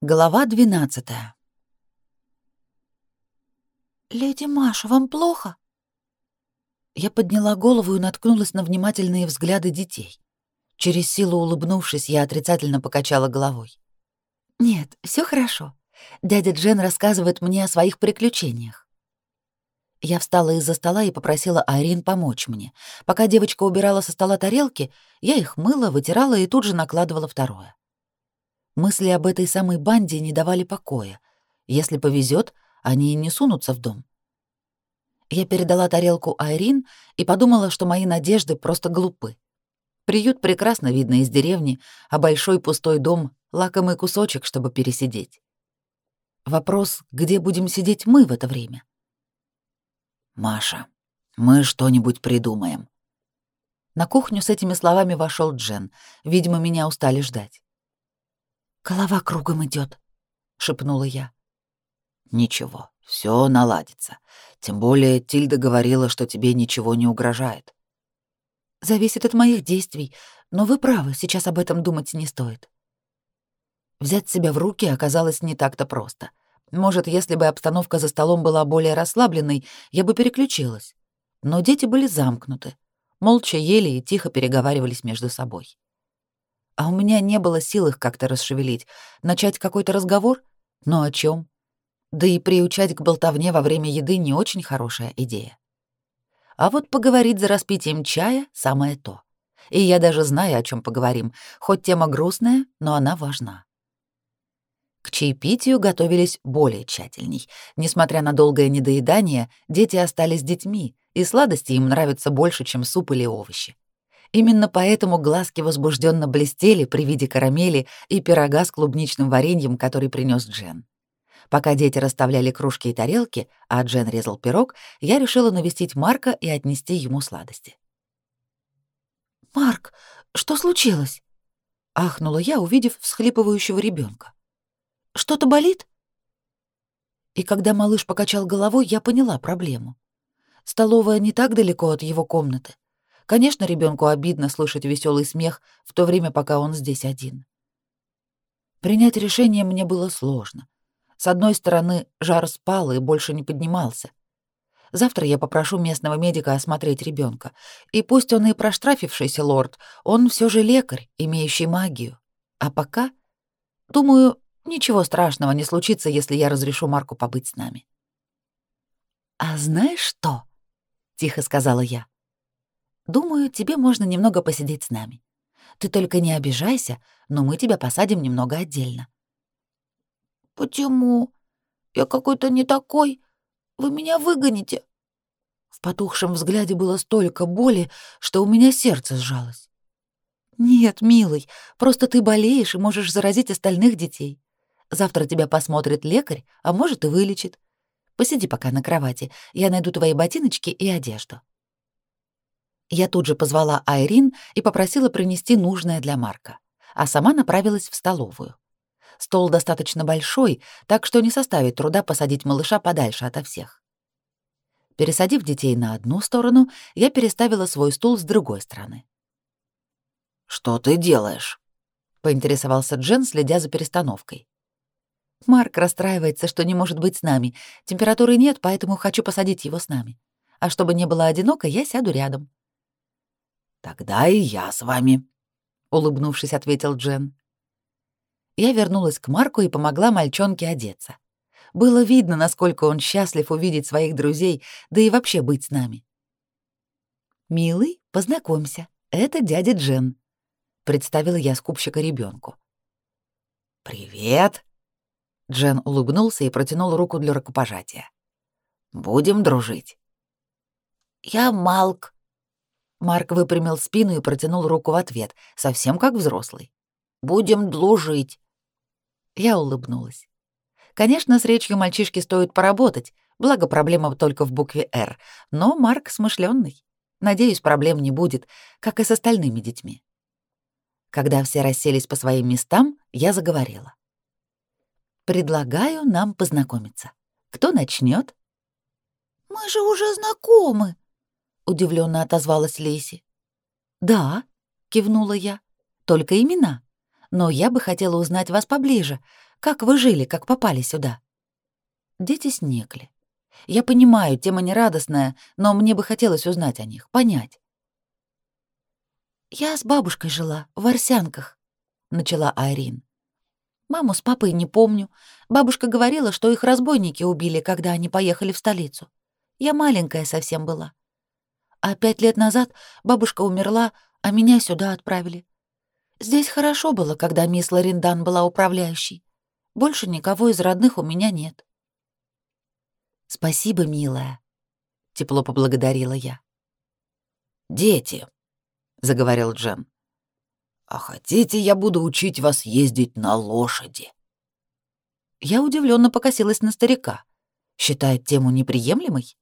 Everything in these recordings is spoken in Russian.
Глава 12. «Леди Маша, вам плохо?» Я подняла голову и наткнулась на внимательные взгляды детей. Через силу улыбнувшись, я отрицательно покачала головой. «Нет, все хорошо. Дядя Джен рассказывает мне о своих приключениях». Я встала из-за стола и попросила Айрин помочь мне. Пока девочка убирала со стола тарелки, я их мыла, вытирала и тут же накладывала второе. Мысли об этой самой банде не давали покоя. Если повезет, они и не сунутся в дом. Я передала тарелку Айрин и подумала, что мои надежды просто глупы. Приют прекрасно видно из деревни, а большой пустой дом — лакомый кусочек, чтобы пересидеть. Вопрос, где будем сидеть мы в это время? «Маша, мы что-нибудь придумаем». На кухню с этими словами вошел Джен. Видимо, меня устали ждать. «Голова кругом идет, шепнула я. «Ничего, все наладится. Тем более Тильда говорила, что тебе ничего не угрожает». «Зависит от моих действий, но вы правы, сейчас об этом думать не стоит». Взять себя в руки оказалось не так-то просто. Может, если бы обстановка за столом была более расслабленной, я бы переключилась. Но дети были замкнуты, молча ели и тихо переговаривались между собой а у меня не было сил их как-то расшевелить. Начать какой-то разговор? Но о чем? Да и приучать к болтовне во время еды не очень хорошая идея. А вот поговорить за распитием чая — самое то. И я даже знаю, о чем поговорим, хоть тема грустная, но она важна. К чаепитию готовились более тщательней. Несмотря на долгое недоедание, дети остались детьми, и сладости им нравятся больше, чем суп или овощи. Именно поэтому глазки возбужденно блестели при виде карамели и пирога с клубничным вареньем, который принес Джен. Пока дети расставляли кружки и тарелки, а Джен резал пирог, я решила навестить Марка и отнести ему сладости. «Марк, что случилось?» — ахнула я, увидев всхлипывающего ребенка. «Что-то болит?» И когда малыш покачал головой, я поняла проблему. Столовая не так далеко от его комнаты. Конечно, ребенку обидно слышать веселый смех в то время, пока он здесь один. Принять решение мне было сложно. С одной стороны, жар спал и больше не поднимался. Завтра я попрошу местного медика осмотреть ребенка, и пусть он и проштрафившийся лорд, он все же лекарь, имеющий магию. А пока, думаю, ничего страшного не случится, если я разрешу Марку побыть с нами. «А знаешь что?» — тихо сказала я. Думаю, тебе можно немного посидеть с нами. Ты только не обижайся, но мы тебя посадим немного отдельно». «Почему? Я какой-то не такой. Вы меня выгоните». В потухшем взгляде было столько боли, что у меня сердце сжалось. «Нет, милый, просто ты болеешь и можешь заразить остальных детей. Завтра тебя посмотрит лекарь, а может и вылечит. Посиди пока на кровати, я найду твои ботиночки и одежду». Я тут же позвала Айрин и попросила принести нужное для Марка, а сама направилась в столовую. Стол достаточно большой, так что не составит труда посадить малыша подальше ото всех. Пересадив детей на одну сторону, я переставила свой стул с другой стороны. «Что ты делаешь?» — поинтересовался Джен, следя за перестановкой. «Марк расстраивается, что не может быть с нами. Температуры нет, поэтому хочу посадить его с нами. А чтобы не было одиноко, я сяду рядом», «Тогда и я с вами», — улыбнувшись, ответил Джен. Я вернулась к Марку и помогла мальчонке одеться. Было видно, насколько он счастлив увидеть своих друзей, да и вообще быть с нами. «Милый, познакомься, это дядя Джен», — представила я скупщика ребенку. «Привет!» Джен улыбнулся и протянул руку для рукопожатия. «Будем дружить». «Я Малк», Марк выпрямил спину и протянул руку в ответ, совсем как взрослый. «Будем дружить». Я улыбнулась. Конечно, с речью мальчишки стоит поработать, благо проблема только в букве «Р», но Марк смышленный. Надеюсь, проблем не будет, как и с остальными детьми. Когда все расселись по своим местам, я заговорила. «Предлагаю нам познакомиться. Кто начнет? «Мы же уже знакомы», удивленно отозвалась Леси. Да, кивнула я. Только имена. Но я бы хотела узнать вас поближе. Как вы жили, как попали сюда?» Дети снегли. Я понимаю, тема нерадостная, но мне бы хотелось узнать о них, понять. «Я с бабушкой жила, в Арсянках», — начала Айрин. «Маму с папой не помню. Бабушка говорила, что их разбойники убили, когда они поехали в столицу. Я маленькая совсем была. А пять лет назад бабушка умерла, а меня сюда отправили. Здесь хорошо было, когда мисс Лариндан была управляющей. Больше никого из родных у меня нет». «Спасибо, милая», — тепло поблагодарила я. «Дети», — заговорил Джем. «А хотите, я буду учить вас ездить на лошади?» Я удивленно покосилась на старика. Считает тему неприемлемой?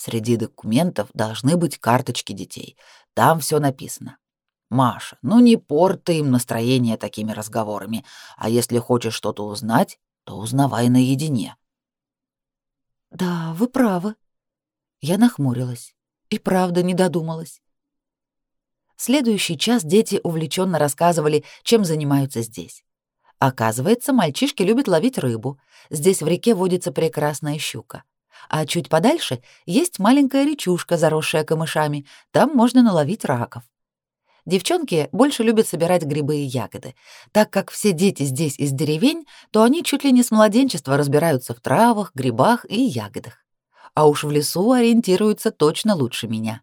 Среди документов должны быть карточки детей. Там все написано. Маша, ну не портай им настроение такими разговорами. А если хочешь что-то узнать, то узнавай наедине. Да, вы правы. Я нахмурилась. И правда не додумалась. Следующий час дети увлеченно рассказывали, чем занимаются здесь. Оказывается, мальчишки любят ловить рыбу. Здесь в реке водится прекрасная щука. А чуть подальше есть маленькая речушка, заросшая камышами. Там можно наловить раков. Девчонки больше любят собирать грибы и ягоды. Так как все дети здесь из деревень, то они чуть ли не с младенчества разбираются в травах, грибах и ягодах. А уж в лесу ориентируются точно лучше меня.